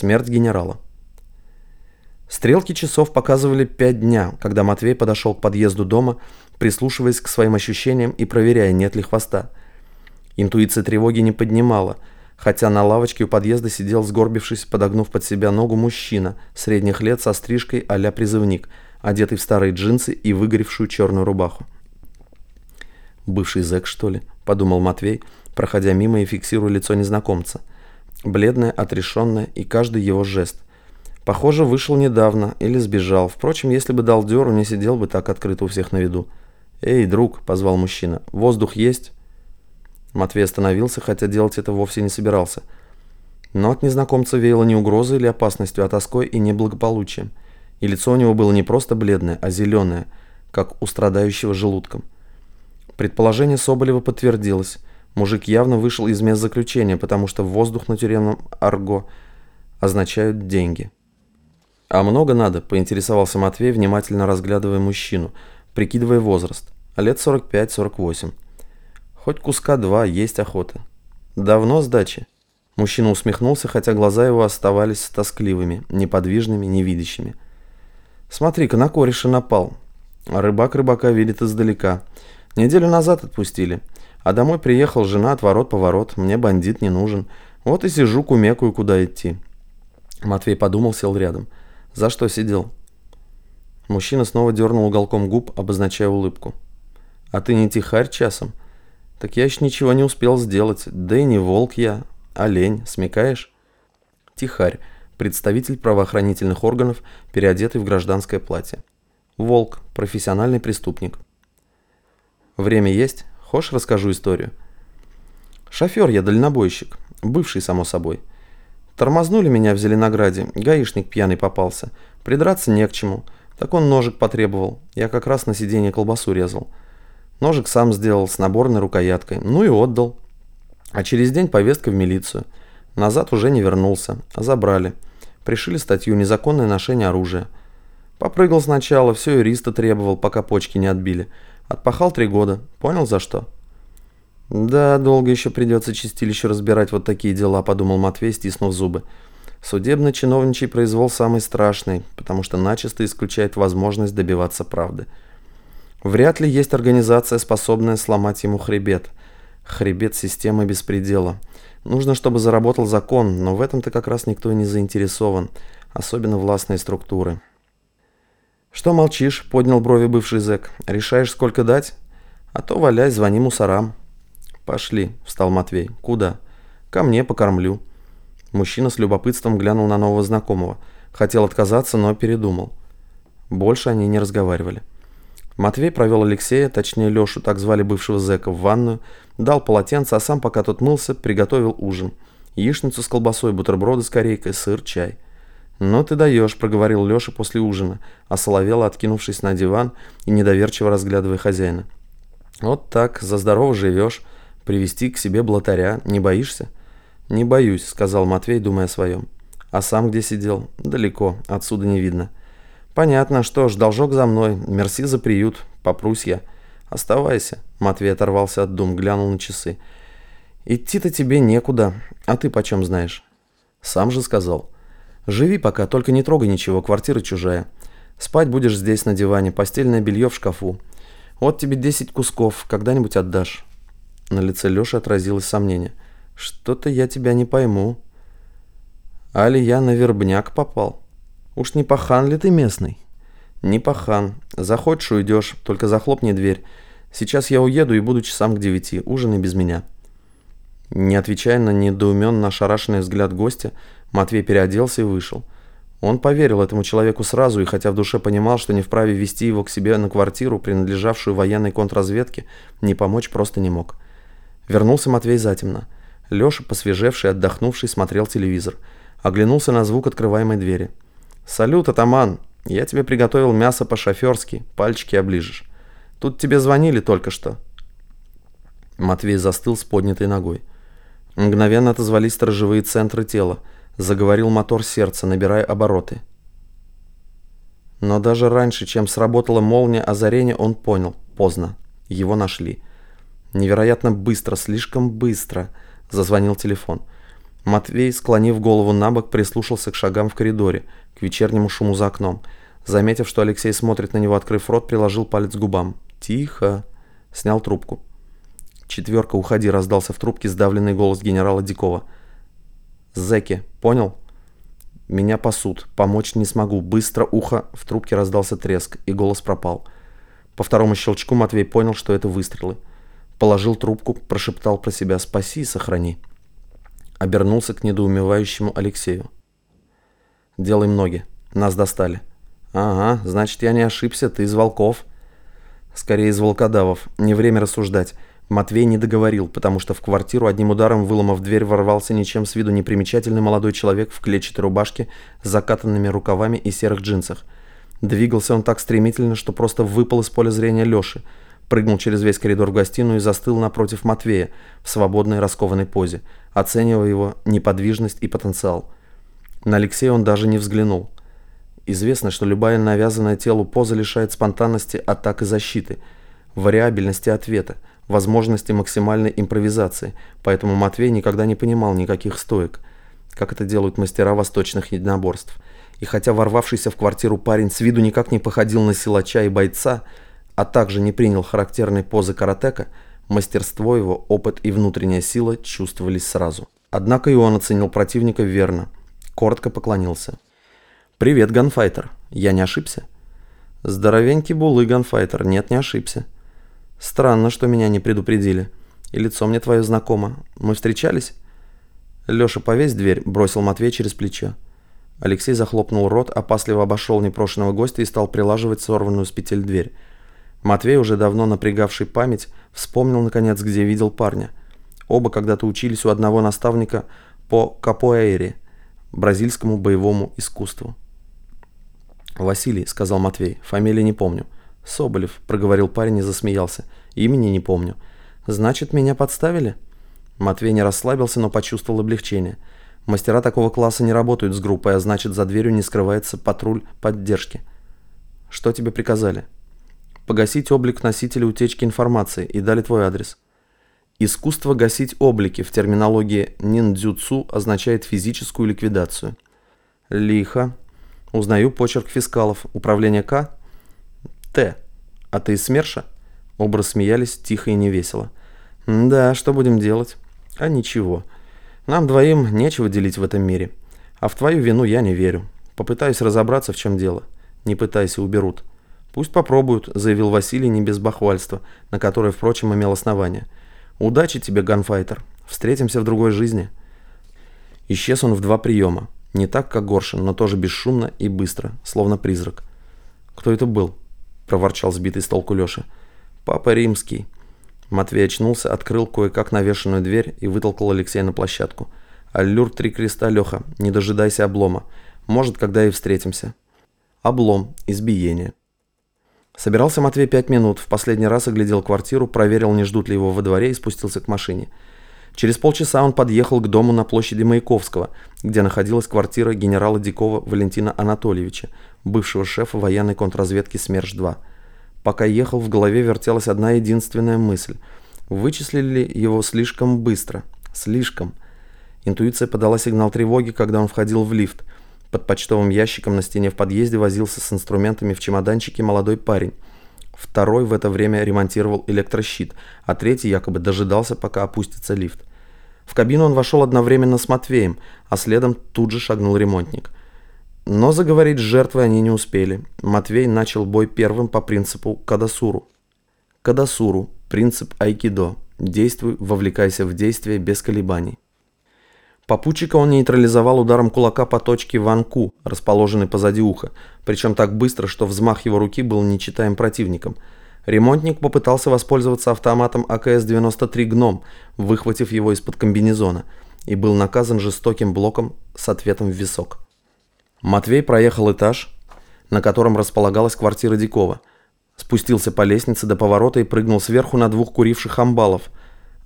Смерть генерала. Стрелки часов показывали пять дня, когда Матвей подошел к подъезду дома, прислушиваясь к своим ощущениям и проверяя, нет ли хвоста. Интуиция тревоги не поднимала, хотя на лавочке у подъезда сидел сгорбившись, подогнув под себя ногу мужчина, средних лет со стрижкой а призывник, одетый в старые джинсы и выгоревшую черную рубаху. «Бывший зэк, что ли?» – подумал Матвей, проходя мимо и фиксируя лицо незнакомца. Бледное, отрешенное и каждый его жест – Похоже, вышел недавно или сбежал. Впрочем, если бы дал дёру, не сидел бы так открыто у всех на виду. «Эй, друг!» – позвал мужчина. «Воздух есть?» Матвей остановился, хотя делать это вовсе не собирался. Но от незнакомца веяло не угрозой или опасностью, а тоской и неблагополучием. И лицо у него было не просто бледное, а зеленое, как у страдающего желудком. Предположение Соболева подтвердилось. Мужик явно вышел из мест заключения, потому что воздух на тюремном арго означают деньги. «А много надо?» – поинтересовался Матвей, внимательно разглядывая мужчину, прикидывая возраст. Лет 45-48. Хоть куска два, есть охота. «Давно сдачи?» Мужчина усмехнулся, хотя глаза его оставались тоскливыми, неподвижными, невидящими. «Смотри-ка, на кореша напал. Рыбак рыбака видит издалека. Неделю назад отпустили. А домой приехал жена от ворот-поворот. Мне бандит не нужен. Вот и сижу, кумекаю, куда идти». Матвей подумал, сел рядом. За что сидел?» Мужчина снова дернул уголком губ, обозначая улыбку. «А ты не тихарь часом? Так я еще ничего не успел сделать. Да и не волк я, олень, смекаешь?» Тихарь, представитель правоохранительных органов, переодетый в гражданское платье. Волк, профессиональный преступник. Время есть? Хочешь, расскажу историю? Шофер я, дальнобойщик. Бывший, само собой. Тормознули меня в Зеленограде, гаишник пьяный попался. Придраться не к чему. Так он ножик потребовал. Я как раз на сиденье колбасу резал. Ножик сам сделал с наборной рукояткой. Ну и отдал. А через день повестка в милицию. Назад уже не вернулся. Забрали. Пришили статью «Незаконное ношение оружия». Попрыгал сначала, все юриста требовал, пока почки не отбили. Отпахал три года. Понял за что? «Да, долго еще придется чистилище разбирать вот такие дела», – подумал Матвей, стиснув зубы. Судебно-чиновничий произвол самый страшный, потому что начисто исключает возможность добиваться правды. Вряд ли есть организация, способная сломать ему хребет. Хребет системы беспредела. Нужно, чтобы заработал закон, но в этом-то как раз никто и не заинтересован, особенно властные структуры. «Что молчишь?» – поднял брови бывший зэк. «Решаешь, сколько дать? А то валяй, звони мусорам». «Пошли», – встал Матвей. «Куда?» «Ко мне покормлю». Мужчина с любопытством глянул на нового знакомого. Хотел отказаться, но передумал. Больше они не разговаривали. Матвей провел Алексея, точнее Лешу, так звали бывшего зэка, в ванную, дал полотенце, а сам, пока тот мылся, приготовил ужин. Яичницу с колбасой, бутерброды с корейкой, сыр, чай. «Ну ты даешь», – проговорил Леша после ужина, осоловело откинувшись на диван и недоверчиво разглядывая хозяина. «Вот так, за здорово живешь», Привести к себе блатаря не боишься? Не боюсь, сказал Матвей, думая о своем. А сам где сидел? Далеко, отсюда не видно. Понятно, что ж, должок за мной, мерси за приют, попрусь я. Оставайся. Матвей оторвался от дум, глянул на часы. Идти-то тебе некуда, а ты почем знаешь? Сам же сказал. Живи пока, только не трогай ничего, квартира чужая. Спать будешь здесь на диване, постельное белье в шкафу. Вот тебе 10 кусков, когда-нибудь отдашь. На лице Лёши отразилось сомнение. «Что-то я тебя не пойму. Али я на вербняк попал? Уж не пахан ли ты местный?» «Не пахан. Захочешь, уйдешь, только захлопни дверь. Сейчас я уеду и буду часам к девяти. Ужин и без меня». Не отвечая на недоуменно ошарашенный взгляд гостя, Матвей переоделся и вышел. Он поверил этому человеку сразу и хотя в душе понимал, что не вправе вести его к себе на квартиру, принадлежавшую военной контрразведке, не помочь просто не мог. Вернулся Матвей затемно. Леша, посвежевший, отдохнувший, смотрел телевизор. Оглянулся на звук открываемой двери. «Салют, атаман! Я тебе приготовил мясо по-шоферски, пальчики оближешь. Тут тебе звонили только что». Матвей застыл с поднятой ногой. Мгновенно отозвались сторожевые центры тела. Заговорил мотор сердца, набирая обороты. Но даже раньше, чем сработала молния озарения, он понял. Поздно. Его нашли. Невероятно быстро, слишком быстро. Зазвонил телефон. Матвей, склонив голову на бок, прислушался к шагам в коридоре, к вечернему шуму за окном. Заметив, что Алексей смотрит на него, открыв рот, приложил палец к губам. «Тихо!» Снял трубку. «Четверка, уходи!» – раздался в трубке сдавленный голос генерала Дикова. «Зэки, понял?» «Меня пасут. Помочь не смогу. Быстро ухо!» В трубке раздался треск, и голос пропал. По второму щелчку Матвей понял, что это выстрелы. Положил трубку, прошептал про себя «Спаси и сохрани». Обернулся к недоумевающему Алексею. «Делаем ноги. Нас достали». «Ага, значит, я не ошибся, ты из волков». «Скорее из волкодавов. Не время рассуждать». Матвей не договорил, потому что в квартиру одним ударом, выломав дверь, ворвался ничем с виду непримечательный молодой человек в клетчатой рубашке с закатанными рукавами и серых джинсах. Двигался он так стремительно, что просто выпал из поля зрения Лёши, прыгнул через весь коридор в гостиную и застыл напротив Матвея в свободной раскованной позе, оценивая его неподвижность и потенциал. На Алексея он даже не взглянул. Известно, что любая навязанная телу поза лишает спонтанности атак и защиты, вариабельности ответа, возможности максимальной импровизации, поэтому Матвей никогда не понимал никаких стоек, как это делают мастера восточных единоборств. И хотя ворвавшийся в квартиру парень с виду никак не походил на силача и бойца, а также не принял характерной позы каратека, мастерство его, опыт и внутренняя сила чувствовались сразу. Однако и он оценил противника верно, коротко поклонился. «Привет, ганфайтер. Я не ошибся?» «Здоровенький булы, ганфайтер. Нет, не ошибся». «Странно, что меня не предупредили. И лицо мне твое знакомо. Мы встречались?» «Леша, повесь дверь», – бросил Матвей через плечо. Алексей захлопнул рот, опасливо обошел непрошенного гостя и стал прилаживать сорванную с петель дверь. Матвей, уже давно напрягавший память, вспомнил, наконец, где видел парня. Оба когда-то учились у одного наставника по капоэйре, бразильскому боевому искусству. «Василий», — сказал Матвей, — «фамилии не помню». «Соболев», — проговорил парень и засмеялся. «Имени не помню». «Значит, меня подставили?» Матвей не расслабился, но почувствовал облегчение. Мастера такого класса не работают с группой, а значит, за дверью не скрывается патруль поддержки. «Что тебе приказали?» «Погасить облик носителя утечки информации и дали твой адрес». Искусство гасить облики в терминологии ниндзюцу означает физическую ликвидацию. Лихо. Узнаю почерк фискалов. Управление К? Т. А ты из СМЕРШа? Оба смеялись тихо и невесело. Да, что будем делать? А ничего. Нам двоим нечего делить в этом мире. А в твою вину я не верю. Попытаюсь разобраться, в чем дело. Не пытайся, уберут. Пусть попробуют, заявил Василий не без бахвальства, на которое, впрочем, имел основание. Удачи тебе, ганфайтер. Встретимся в другой жизни. Исчез он в два приема. Не так, как Горшин, но тоже бесшумно и быстро, словно призрак. «Кто это был?» – проворчал сбитый с толку Леша. «Папа Римский». Матвей очнулся, открыл кое-как навешенную дверь и вытолкал Алексея на площадку. «Аллюр три креста, Леха, не дожидайся облома. Может, когда и встретимся». Облом, избиение. Собирался Матвей пять минут, в последний раз оглядел квартиру, проверил, не ждут ли его во дворе и спустился к машине. Через полчаса он подъехал к дому на площади Маяковского, где находилась квартира генерала Дикова Валентина Анатольевича, бывшего шефа военной контрразведки СМЕРШ-2. Пока ехал, в голове вертелась одна единственная мысль. Вычислили ли его слишком быстро? Слишком. Интуиция подала сигнал тревоги, когда он входил в лифт. Под почтовым ящиком на стене в подъезде возился с инструментами в чемоданчике молодой парень. Второй в это время ремонтировал электрощит, а третий якобы дожидался, пока опустится лифт. В кабину он вошел одновременно с Матвеем, а следом тут же шагнул ремонтник. Но заговорить с жертвой они не успели. Матвей начал бой первым по принципу Кадасуру. Кадасуру – принцип айкидо. Действуй, вовлекайся в действие без колебаний. Попутчика он нейтрализовал ударом кулака по точке Ванку, расположенной позади уха, причем так быстро, что взмах его руки был нечитаем противником. Ремонтник попытался воспользоваться автоматом АКС-93 «Гном», выхватив его из-под комбинезона, и был наказан жестоким блоком с ответом в висок. Матвей проехал этаж, на котором располагалась квартира Дикова, спустился по лестнице до поворота и прыгнул сверху на двух куривших амбалов –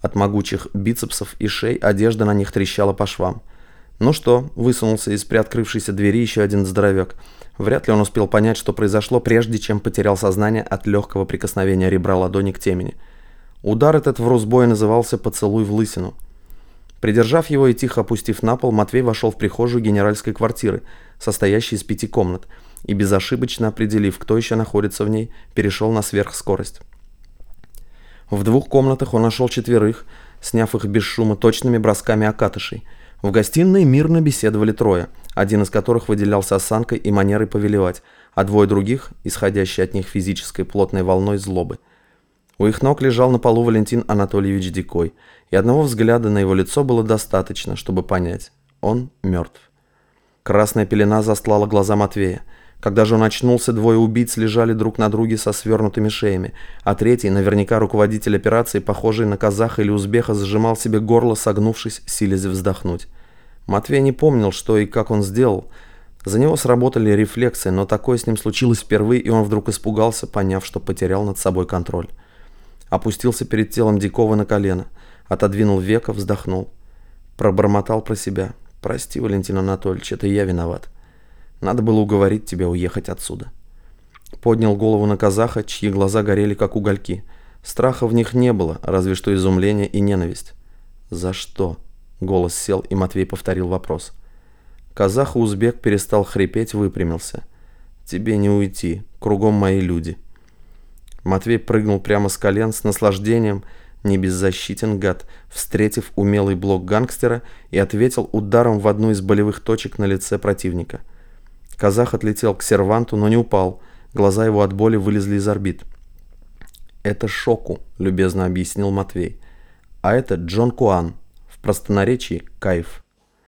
от могучих бицепсов и шей одежда на них трещала по швам. Ну что, высунулся из приоткрывшейся двери еще один здоровяк. Вряд ли он успел понять, что произошло, прежде чем потерял сознание от легкого прикосновения ребра ладони к темени. Удар этот в Росбое назывался «поцелуй в лысину». Придержав его и тихо опустив на пол, Матвей вошел в прихожую генеральской квартиры, состоящей из пяти комнат, и безошибочно определив, кто еще находится в ней, перешел на сверхскорость. В двух комнатах он нашел четверых, сняв их без шума точными бросками окатышей. В гостиной мирно беседовали трое, один из которых выделялся осанкой и манерой повелевать, а двое других, исходящие от них физической плотной волной злобы – у их ног лежал на полу Валентин Анатольевич Дикой, и одного взгляда на его лицо было достаточно, чтобы понять – он мертв. Красная пелена застлала глаза Матвея. Когда же он очнулся, двое убийц лежали друг на друге со свернутыми шеями, а третий, наверняка руководитель операции, похожий на казаха или узбеха, зажимал себе горло, согнувшись, силясь вздохнуть. Матвей не помнил, что и как он сделал. За него сработали рефлексы, но такое с ним случилось впервые, и он вдруг испугался, поняв, что потерял над собой контроль опустился перед телом Дикова на колено, отодвинул века, вздохнул. Пробормотал про себя. «Прости, Валентин Анатольевич, это я виноват. Надо было уговорить тебя уехать отсюда». Поднял голову на казаха, чьи глаза горели, как угольки. Страха в них не было, разве что изумление и ненависть. «За что?» — голос сел, и Матвей повторил вопрос. Казах-узбек перестал хрипеть, выпрямился. «Тебе не уйти, кругом мои люди». Матвей прыгнул прямо с колен с наслаждением, не беззащитен гад, встретив умелый блок гангстера и ответил ударом в одну из болевых точек на лице противника. Казах отлетел к серванту, но не упал, глаза его от боли вылезли из орбит. «Это Шоку», — любезно объяснил Матвей. «А это Джон Куан, в простонаречии Кайф».